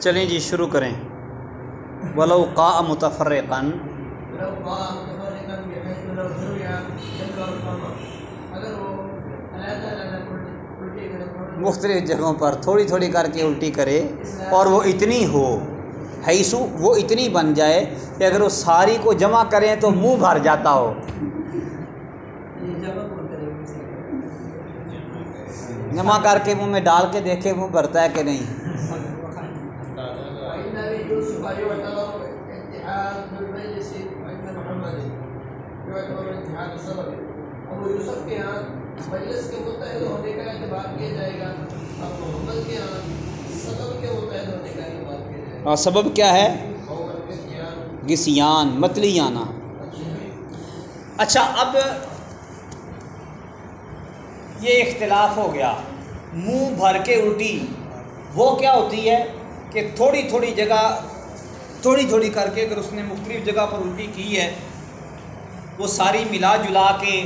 چلیں جی شروع کریں۔ ولو قا متفرقن مختلف جگہوں پر تھوڑی تھوڑی کر کے الٹی کرے اور وہ اتنی ہو حیثو وہ اتنی بن جائے کہ اگر وہ ساری کو جمع کریں تو منہ بھر جاتا ہو۔ جمع کر کے منہ میں ڈال کے دیکھے منہ بھرتا ہے کہ نہیں۔ أبي يوسف يعتبر اتحاد بالمجلس عند محمد يعتبر اتحاد السبب ابو یوسف کے ہاں مجلس کے متحد ہونے کا اعتبار کیا جائے گا اور محمد کے ہاں سبب کے متحد ہونے کا اعتبار کیا جائے گا اور سبب کیا ہے گسیان متلی آنا اچھا اب یہ اختلاف ہو گیا منہ بھر کے الٹی وہ کیا ہوتی ہے کہ تھوڑی تھوڑی جگہ تھوڑی تھوڑی کر کے اگر اس نے مختلف جگہ پر الٹی کی ہے، وہ ساری ملا جلا کے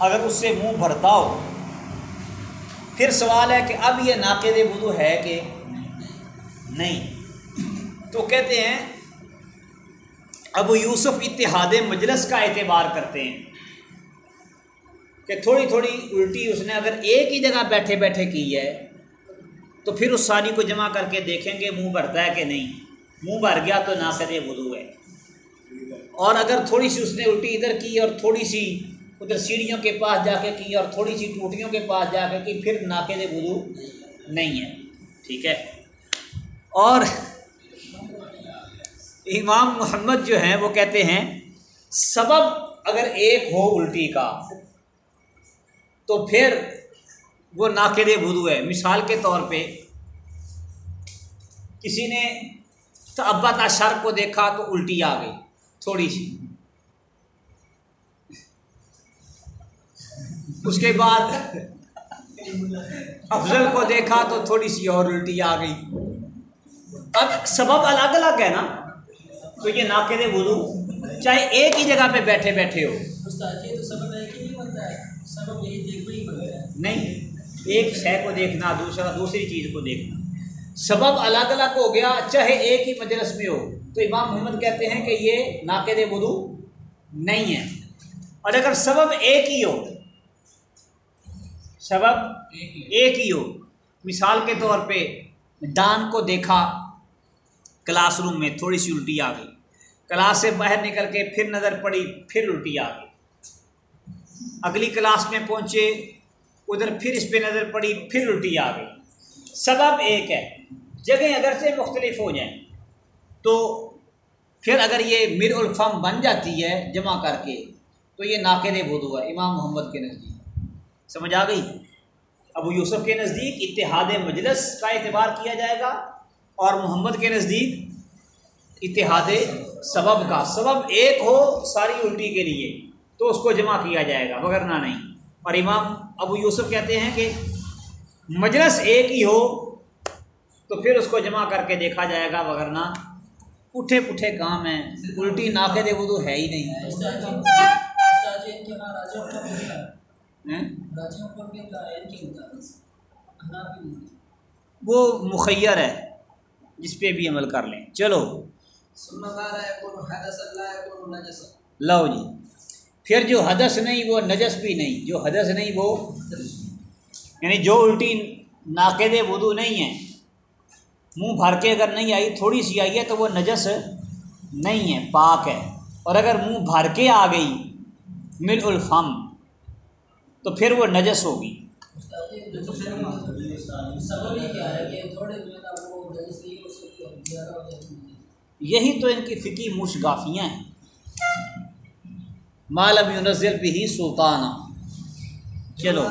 اگر اس سے منہ بھرتا ہو، پھر سوال ہے کہ اب یہ ناقد وضو ہے کہ نہیں؟ تو کہتے ہیں، ابو یوسف اتحاد مجلس کا اعتبار کرتے ہیں کہ تھوڑی تھوڑی الٹی اس نے اگر ایک ہی جگہ بیٹھے بیٹھے کی ہے، تو پھر اس ساری کو جمع کر کے دیکھیں گے منہ بھرتا ہے کہ نہیں؟ منہ بھر گیا تو ناقد وضو ہے۔ اور اگر تھوڑی سی اس نے الٹی ادھر کی اور تھوڑی سی ادھر سیڑھیوں کے پاس جا کے کی اور تھوڑی سی ٹوٹیوں کے پاس جا کے کی، پھر ناقد وضو نہیں ہے۔ ٹھیک ہے؟ اور امام محمد جو ہیں، وہ کہتے ہیں، سبب اگر ایک ہو الٹی کا، تو پھر وہ ناقد وضو ہے۔ مثال کے طور پہ کسی نے تبت اشر کو دیکھا تو الٹی آ گئی تھوڑی سی۔ اس کے بعد افضل کو دیکھا تو تھوڑی سی اور الٹی آ گئی۔ اب سبب الگ الگ ہے نا تو یہ ناقد وضو چاہے ایک ہی جگہ پہ بیٹھے بیٹھے ہو۔ تو ہے نہیں ایک شے کو دیکھنا دوسرا دوسری چیز کو دیکھنا۔ سبب الگ الگ ہو گیا، چاہے ایک ہی مجلس میں ہو۔ تو امام محمد کہتے ہیں کہ یہ ناقد وضو نہیں ہے۔ اور اگر سبب ایک ہی ہو، سبب ایک ہی ہو، مثال کے طور پہ ڈان کو دیکھا، کلاس روم میں تھوڑی سی الٹی آ گئی۔ کلاس سے باہر نکل کے پھر نظر پڑی، پھر الٹی آ گئی۔ اگلی کلاس میں پہنچے، ادھر پھر اس پہ نظر پڑی، پھر الٹی آ گئی۔ سبب ایک ہے۔ جگہیں اگر سے مختلف ہو جائیں، تو پھر اگر یہ مر الفم بن جاتی ہے جمع کر کے، تو یہ ناقد وضو ہے، امام محمد کے نزدیک۔ سمجھ آ گئی؟ ابو یوسف کے نزدیک اتحاد مجلس کا اعتبار کیا جائے گا اور محمد کے نزدیک اتحاد سبب کا۔ سبب ایک ہو ساری الٹی کے لیے، تو اس کو جمع کیا جائے گا، مگر نہ نہیں۔ اور امام ابو یوسف کہتے ہیں کہ مجلس ایک ہی ہو تو پھر اس کو جمع کر کے دیکھا جائے گا وغیرہ پٹھے پٹھے کام ہیں۔ الٹی ناقد وہ تو ہے ہی نہیں۔ وہ مخیر ہے، جس پہ بھی عمل کر لیں۔ چلو۔ لو جی۔ پھر جو حدث نہیں، وہ نجس بھی نہیں۔ جو حدث نہیں، وہ یعنی جو الٹی ناقد وضو نہیں ہے منہ بھر کے اگر نہیں آئی، تھوڑی سی آئی ہے تو وہ نجس نہیں ہے، پاک ہے۔ اور اگر منہ بھر کے آ گئی، مل الفم، تو پھر وہ نجس ہوگی۔ یہی تو ان کی فکی مشگافیاں ہیں۔ مالم یونزل بھی سلطانہ چلو۔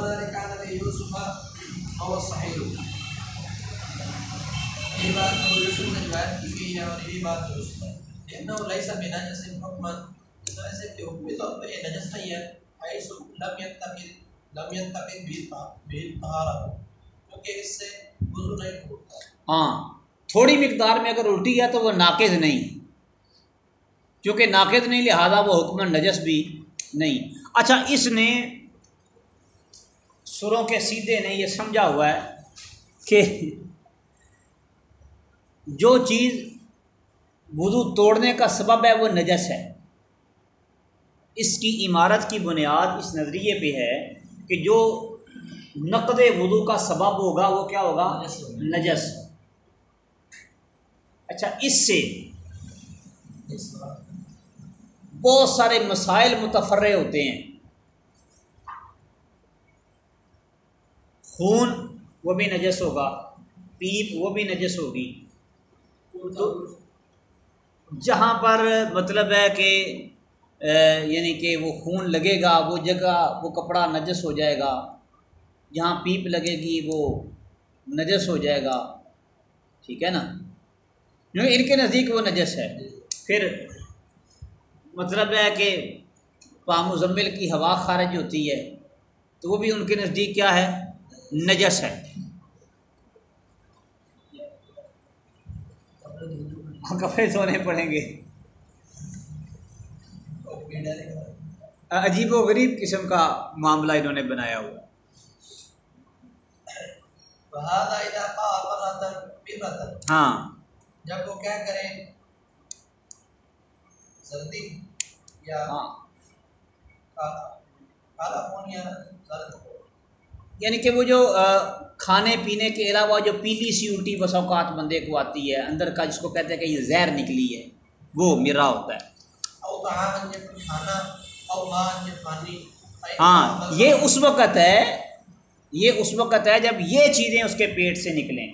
یہ بات ابو یوسف نے روایت کی گئی ہے اور یہ بات درست ہے انه ليس بنجس حكما، اس طرح سے کہ حکمی طور پر یہ نجس نہیں ہے حيث لم ينتقد لم ينتقد به الطهارة کیونکہ اس سے وضو نہیں ٹوٹتا ہاں تھوڑی مقدار میں اگر الٹی ہے تو وہ ناقد نہیں۔ کیونکہ ناقد نہیں، لہذا وہ حکم نجس بھی نہیں۔ اچھا اس نے سروں کے سیدھے نے یہ سمجھا ہوا ہے کہ جو چیز وضو توڑنے کا سبب ہے وہ نجس ہے۔ اس کی عمارت کی بنیاد اس نظریے پہ ہے کہ جو نقد وضو کا سبب ہوگا وہ کیا ہوگا؟ نجس۔ اچھا اس سے بہت سارے مسائل متفرع ہوتے ہیں۔ خون وہ بھی نجس ہوگا، پیپ وہ بھی نجس ہوگی۔ تو جہاں پر مطلب ہے کہ یعنی کہ وہ خون لگے گا، وہ جگہ، وہ کپڑا نجس ہو جائے گا، جہاں پیپ لگے گی، وہ نجس ہو جائے گا، ٹھیک ہے نا؟ ان کے نزدیک وہ نجس ہے۔ پھر مطلب ہے کہ پامزمل کی ہوا خارج ہوتی ہے، تو وہ بھی ان کے نزدیک کیا ہے؟ نجس ہے۔ کپڑے دھونے پڑیں گے؟ عجیب و غریب قسم کا معاملہ انہوں نے بنایا ہوا۔ ہاں۔ جب وہ کیا کریں سردی یا ہاں۔ یعنی کہ وہ جو کھانے پینے کے علاوہ جو پیلی سی الٹی بس اوقات بندے کو آتی ہے، اندر کا جس کو کہتے ہیں کہ یہ زہر نکلی ہے، وہ میرا ہوتا ہے۔ ہاں یہ اس وقت ہے، یہ اس وقت ہے جب یہ چیزیں اس کے پیٹ سے نکلیں۔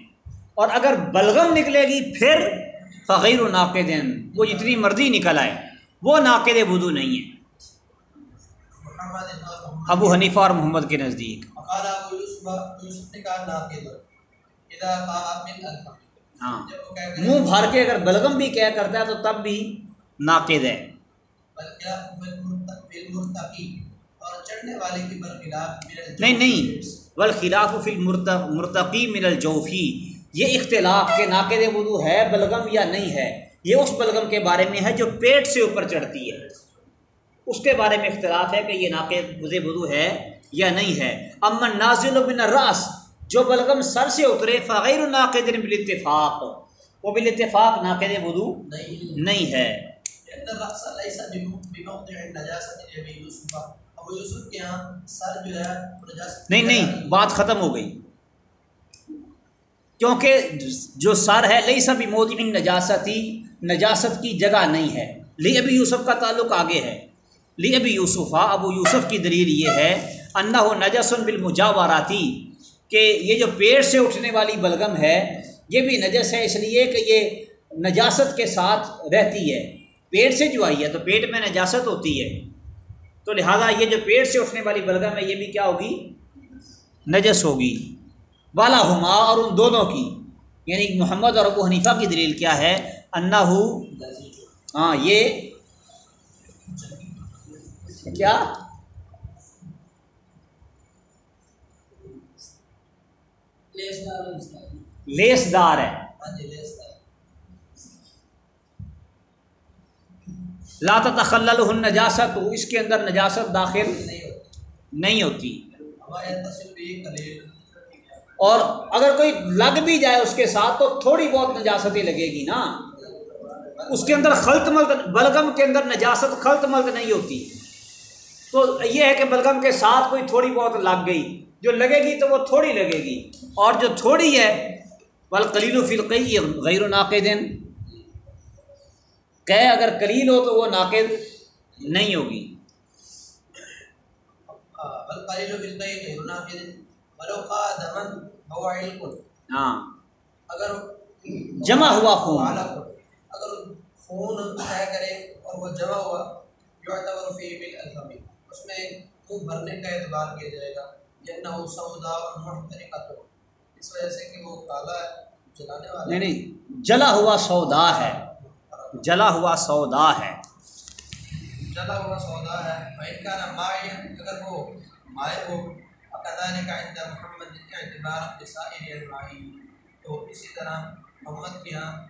اور اگر بلغم نکلے گی، پھر فقیر و ناقد وہ جتنی مرضی نکل آئے، وہ ناقد وضو نہیں ہے۔ ابو حنیفہ اور محمد کے نزدیک۔ ہاں۔ منہ بھر کے اگر بلغم بھی کیا کرتا ہے تو تب بھی ناقد ہے نہیں نہیں۔ بالخلاف فی مرتقی من الجوفی۔ یہ اختلاف کے ناقد وضو ہے بلغم یا نہیں ہے؟ یہ اس بلغم کے بارے میں ہے جو پیٹ سے اوپر چڑھتی ہے۔ اس کے بارے میں اختلاف ہے کہ یہ ناقد وضو ہے یا نہیں ہے. امن نازل بن الراس جو بلغم سر سے اترے فغیر ناقد بالاتفاق. وہ بالاتفاق ناقد وضو نہیں ہے. نہیں نہیں بات ختم ہو گئی. کیونکہ جو سر ہے لئی سب موتی نجاستی نجاست کی جگہ نہیں ہے. لی ابھی یوسف کا تعلق آگے ہے. لی ابھی یوسفہ ابو یوسف کی دلیل یہ ہے انا ہو، نجسن بالمجاوراتی، کہ یہ جو پیڑ سے اٹھنے والی بلغم ہے، یہ بھی نجس ہے، اس لیے کہ یہ نجاست کے ساتھ رہتی ہے۔ پیٹ سے جو آئی ہے، تو پیٹ میں نجاست ہوتی ہے۔ تو لہٰذا یہ جو پیٹ سے اٹھنے والی بلغم ہے، یہ بھی کیا ہوگی؟ نجس ہوگی۔ والا ہما اور ان دونوں کی یعنی محمد اور ابو حنیفہ کی دلیل کیا ہے؟ انا ہو ہاں یہ کیا؟ لیس دار ہے۔ لا تخلل نجاست اس کے اندر نجاست داخل نہیں ہوتی۔ اور اگر کوئی لگ بھی جائے اس کے ساتھ تو تھوڑی بہت نجاست ہی لگے گی نا۔ اس کے اندر خلط ملت بلغم کے اندر نجاست خلط ملت نہیں ہوتی۔ تو یہ ہے کہ بلغم کے ساتھ کوئی تھوڑی بہت لگ گئی۔ جو لگے گی تو وہ تھوڑی لگے گی۔ اور جو تھوڑی ہے بل کلیل و فلقی غیر و ناقد۔ کہ اگر کلیل ہو تو وہ ناقد نہیں ہوگی۔ ہاں۔ جمع ہوا خون۔ اگر خون کرے اور وہ جمع ہوا اس میں منہ بھرنے کا اعتبار کیا جائے گا۔ اس وجہ سے کہ وہ کالا ہے جلانے والا نہیں نہیں جلا ہوا سودا ہے۔ جلا ہوا سودا ہے۔ جلا ہوا سودا ہے۔ بھائی کا نام اگر وہ مائع ہو اقدانے کا اندر محمد کا اعتبار سائر ماہی تو اسی طرح محمد کے یہاں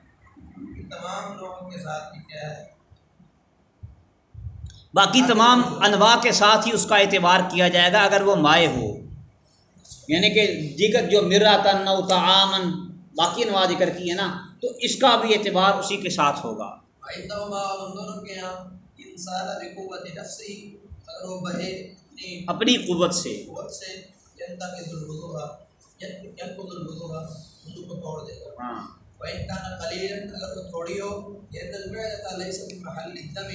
تمام لوگوں کے ساتھ کیا ہے باقی تمام انواع کے ساتھ ہی اس کا اعتبار کیا جائے گا اگر وہ مائع ہو۔ یعنی کہ دیگر جو مرا تن تعامن باقی انواع ذکر کی ہے نا تو اس کا بھی اعتبار اسی کے ساتھ ہوگا۔ اپنی قوت سے۔ ہاں۔ وإن كان قليلا اگر وہ تھوڑی ہو محل الدم.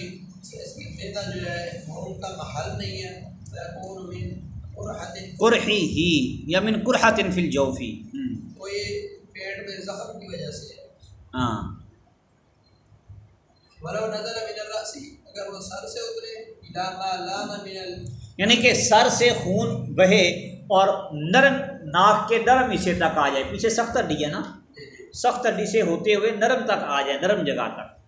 اس کی معدہ جو ہے وہ ان کا محل نہیں ہے فيكون من قرحة قرحی ہی یا من قرحت فی الجوفی ہم، تو یہ پیٹ میں زخم کی وجہ سے ہے ہاں ولو نزل من الرأس اگر وہ سر سے اترے الى ما لان من ال یعنی کہ سر سے خون بہے اور نرم ناک کے نرم حصے تک آ جائے. پیچھے سخت ہڈی ہے نا؟ سخت ہڈی سے ہوتے ہوئے نرم تک آ جائے، نرم جگہ تک۔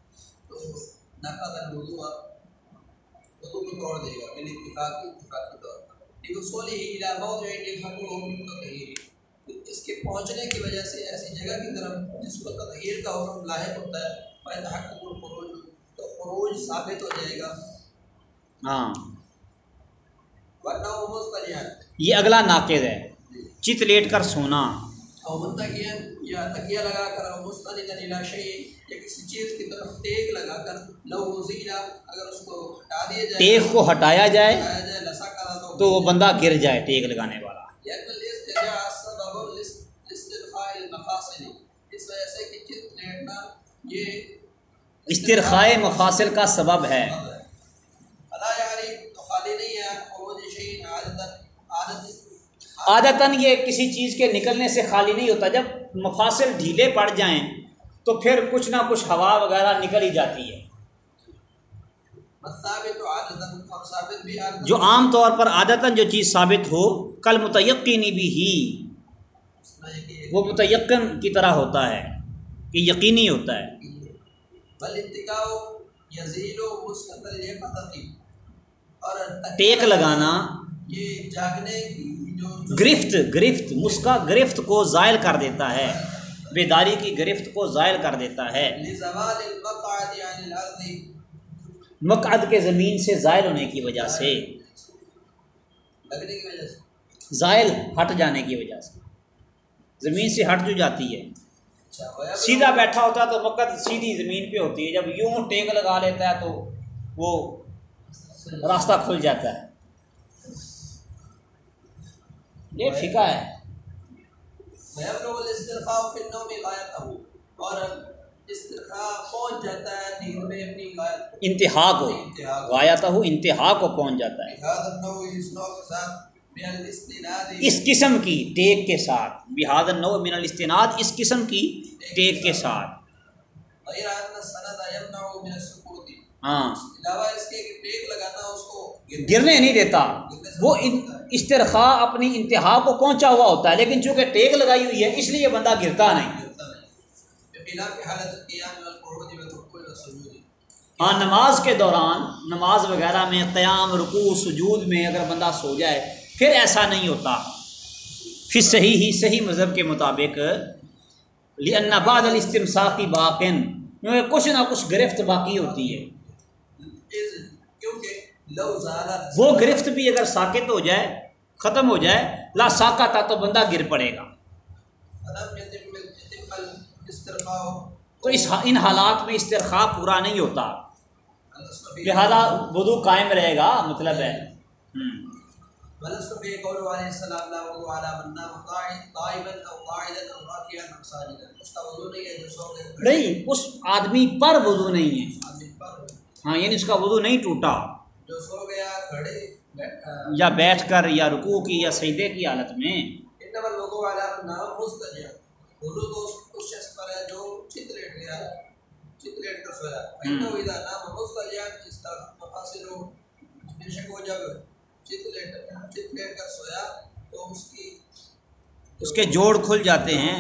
اس کے پہنچنے کی وجہ سے ایسی جگہ کی طرف جس کو کا حکم لاحق ہوتا ہے تو خروج ثابت ہو جائے گا ہاں۔ ورنہ وہ یہ اگلا ناقد ہے۔ چت لیٹ کر سونا۔ اور منتقین یا تکیہ لگا کر اور مستند شيء یا کسی چیز کی طرف ٹیک لگا کر لو وزیلا اگر اس کو ہٹا دیا جائے ٹیک کو ہٹایا جائے تو وہ بندہ گر جائے ٹیک لگانے والا۔ لأن الاسترجاع سبب لاسترخاء المفاصل اس وجہ سے کہ لیٹنا یہ استرخائے مفاصل کا سبب ہے۔ یعنی تو خالی نہیں ہے عادت عادتاً یہ کسی چیز کے نکلنے سے خالی نہیں ہوتا جب مفاصل ڈھیلے پڑ جائیں تو پھر کچھ نہ کچھ ہوا وغیرہ نکل ہی جاتی ہے۔ جو عام طور پر عادتاً جو چیز ثابت ہو کل متیقینی بھی ہی۔ وہ متیقن کی طرح ہوتا ہے کہ یقینی ہوتا ہے۔ ٹیک لگانا۔ یہ جاگنے کی گرفت گرفت، مسکا گرفت کو زائل کر دیتا ہے۔ بیداری کی گرفت کو زائل کر دیتا ہے۔ مقعد کے زمین سے زائل ہونے کی وجہ سے۔ زائل ہٹ جانے کی وجہ سے۔ زمین سے ہٹ جو جاتی ہے۔ سیدھا بیٹھا ہوتا ہے تو مقعد سیدھی زمین پہ ہوتی ہے۔ جب یوں ٹیک لگا لیتا ہے تو وہ راستہ کھل جاتا ہے۔ یہ فقہ ہے۔ اور پہنچ جاتا نیند میں اپنی انتہا کو۔ غایت ہو انتہا کو پہنچ جاتا ہے۔ اس قسم کی ٹیک کے ساتھ۔ بحاد نو من الاستناد اس قسم کی ٹیک کے ساتھ۔ ہاں۔ گرنے نہیں دیتا۔ وہ ان- استرخاء اپنی انتہا کو پہنچا ہوا ہوتا ہے، لیکن چونکہ ٹیک لگائی ہوئی ہے، اس لیے بندہ گرتا نہیں۔ ہاں نماز کے دوران، نماز وغیرہ میں قیام، رکوع، سجود میں اگر بندہ سو جائے، پھر ایسا نہیں ہوتا۔ پھر صحیح ہی، صحیح مذہب کے مطابق۔ لأن بعد الاستمساقی باقن کیونکہ کچھ نہ کچھ گرفت باقی ہوتی ہے اس- کیونکہ لو زال وہ گرفت بھی اگر ساکت ہو جائے ختم ہو جائے لا ساکت تھا تو بندہ گر پڑے گا۔ تو اس ان حالات میں استرخاء پورا نہیں ہوتا۔ لہذا وضو قائم رہے گا مطلب ہے۔ نہیں اس آدمی پر وضو نہیں ہے۔ ہاں یعنی اس کا وضو نہیں ٹوٹا۔ جو سو گیا کھڑے یا بیٹھ کر یا رکوع کی یا سجدے کی حالت میں۔ نام وضو تو اس اس شخص پر ہے جو چت لیٹ گیا چت لیٹ کر سویا۔ انه اذا نام مستجع اس طرح مفاصل بے شک وہ جب چت لیٹ چت لیٹ کر سویا تو اس کی اس کے جوڑ کھل جاتے ہیں۔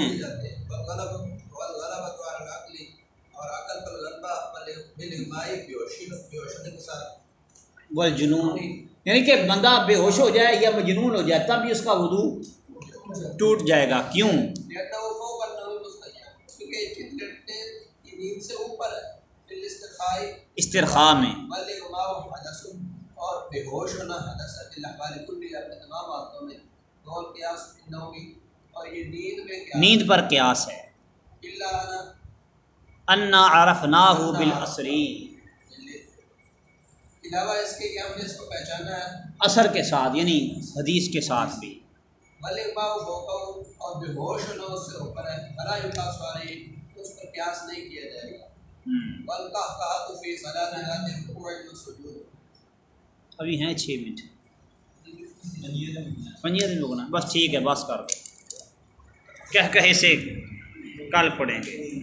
اور عقل پر غلبہ بالاغمائی بیوشی بیوشی کے ساتھ۔ والجنون. یعنی کہ بندہ بے ہوش ہو جائے یا مجنون ہو جائے تب بھی اس کا وضو ٹوٹ جائے گا. کیوں؟ استرخاء میں۔ اور بے ہوش ہونا نیند پر قیاس ہے۔ انا عرف نہ ہو بالعصری علاوہ اس کے کہ ہم نے اس کو پہچانا ہے اثر کے ساتھ یعنی حدیث کے ساتھ بھی۔ ملک باؤ اور بے ہوش ہونا اس سے اوپر ہے۔ یوکا سواری اس پر قیاس نہیں کیا جائے گا۔ کہا تو فی صلاح و سجود ابھی ہیں چھ منٹ۔ پنجے دن رکنا بس ٹھیک ہے بس کر دو۔ کہہ کہے سے کل پڑھیں گے۔